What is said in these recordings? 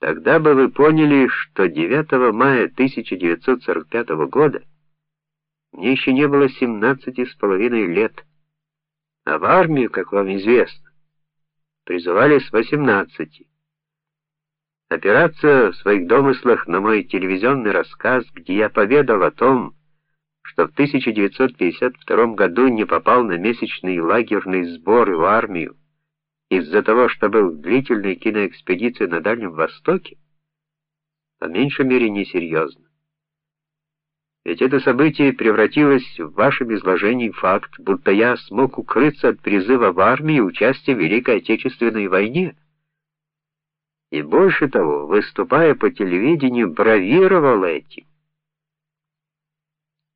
Тогда бы вы поняли, что 9 мая 1945 года мне еще не было семнадцати с половиной лет, а в армию, как вам известно, призывали с 18. Опираться в своих домыслах на мой телевизионный рассказ, где я поведал о том, что в 1952 году не попал на месячные лагерные сборы в армию из-за того, что был в длительной киноэкспедиции на Дальнем Востоке, по меньшей мере несерьезно. Ведь это событие превратилось в вашем изложении факт, будто я смог укрыться от призыва в армию и участия в Великой Отечественной войне. И больше того, выступая по телевидению, бравировал этим.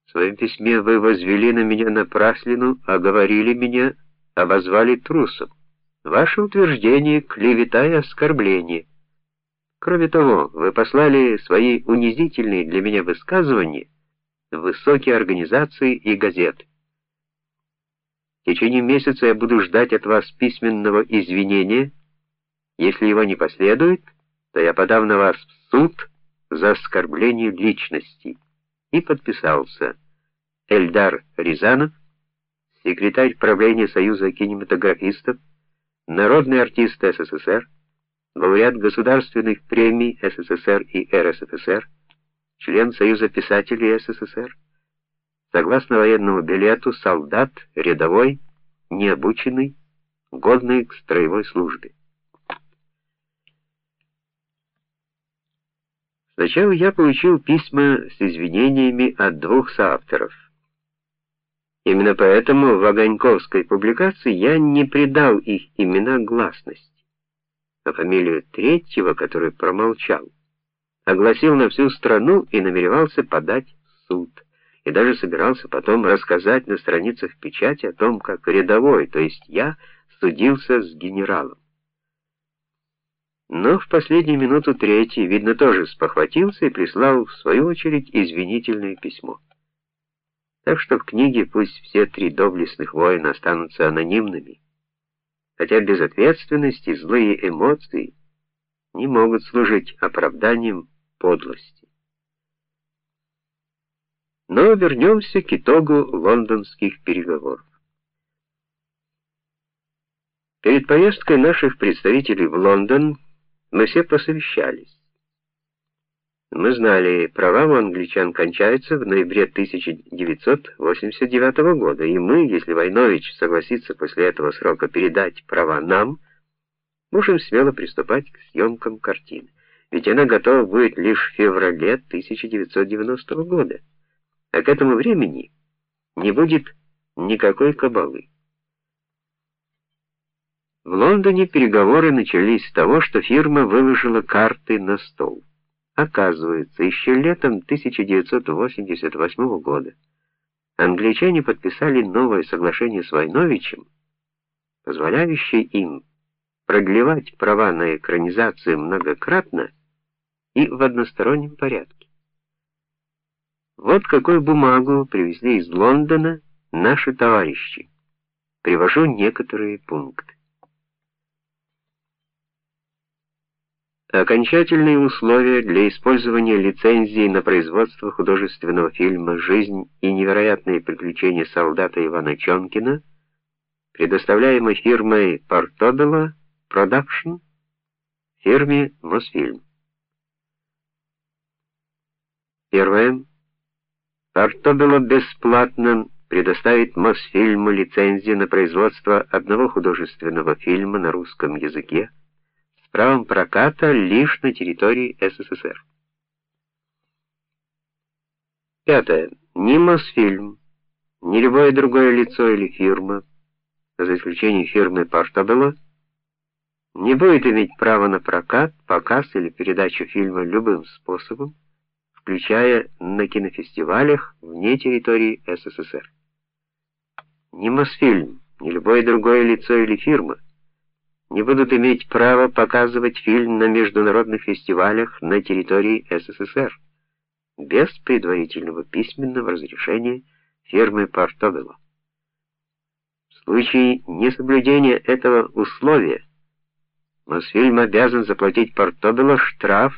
В своем письме вы возвели на меня напраслину, оговорили меня, обозвали трусом. Ваше утверждение клевета и оскорбление. Кроме того, вы послали свои унизительные для меня высказывания высокие организации и газеты. В течение месяца я буду ждать от вас письменного извинения. Если его не последует, то я подам на вас в суд за оскорбление личности. И подписался Эльдар Рязанов, секретарь правления Союза кинематографистов, народный артист СССР, лауреат государственных премий СССР и РСФСР, член Союза писателей СССР, согласно военному билету солдат рядовой, необученный, годный к строевой службе. Сначала я получил письма с извинениями от двух соавторов. Именно поэтому в Огоньковской публикации я не придал их имена гласности, а фамилию третьего, который промолчал, огласил на всю страну и намеревался подать в суд. И даже собирался потом рассказать на страницах печати о том, как рядовой, то есть я, судился с генералом. Но в последнюю минуту третий, видно, тоже спохватился и прислал в свою очередь извинительное письмо. Так что в книге пусть все три доблестных воина останутся анонимными, хотя безответственность и злые эмоции не могут служить оправданием подлости. Но вернемся к итогу лондонских переговоров. Перед поездкой наших представителей в Лондон мы все посовещались. Мы знали, права у англичан кончаются в ноябре 1989 года, и мы, если Войнович согласится после этого срока передать права нам, можем смело приступать к съемкам картины ведь она готова будет лишь в феврале 1990 года. А к этому времени не будет никакой кабалы. В Лондоне переговоры начались с того, что фирма выложила карты на стол. Оказывается, еще летом 1988 года англичане подписали новое соглашение с Войновичем, позволяющее им продлевать права на экранизацию многократно и в одностороннем порядке. Вот какую бумагу привезли из Лондона наши товарищи. Привожу некоторые пункты. Окончательные условия для использования лицензии на производство художественного фильма «Жизнь и невероятные приключения солдата Ивана Чонкина», предоставляемой фирмой Portobello Production, фирме Мосфильм. Первое. Арто было бесплатно предоставить Мосфильму лицензию на производство одного художественного фильма на русском языке правом проката лишь на территории СССР. Пятое. Ни Мосфильм, ни любое другое лицо или фирма, за исключением фирмы Портобелло, не будет иметь права на прокат, показ или передачу фильма любым способом, включая на кинофестивалях вне территории СССР. Ни Мосфильм, ни любое другое лицо или фирма не будут иметь права показывать фильм на международных фестивалях на территории СССР без предварительного письменного разрешения фирмы Портобелло. В случае несоблюдения этого условия Мосфильм обязан заплатить Портобелло штраф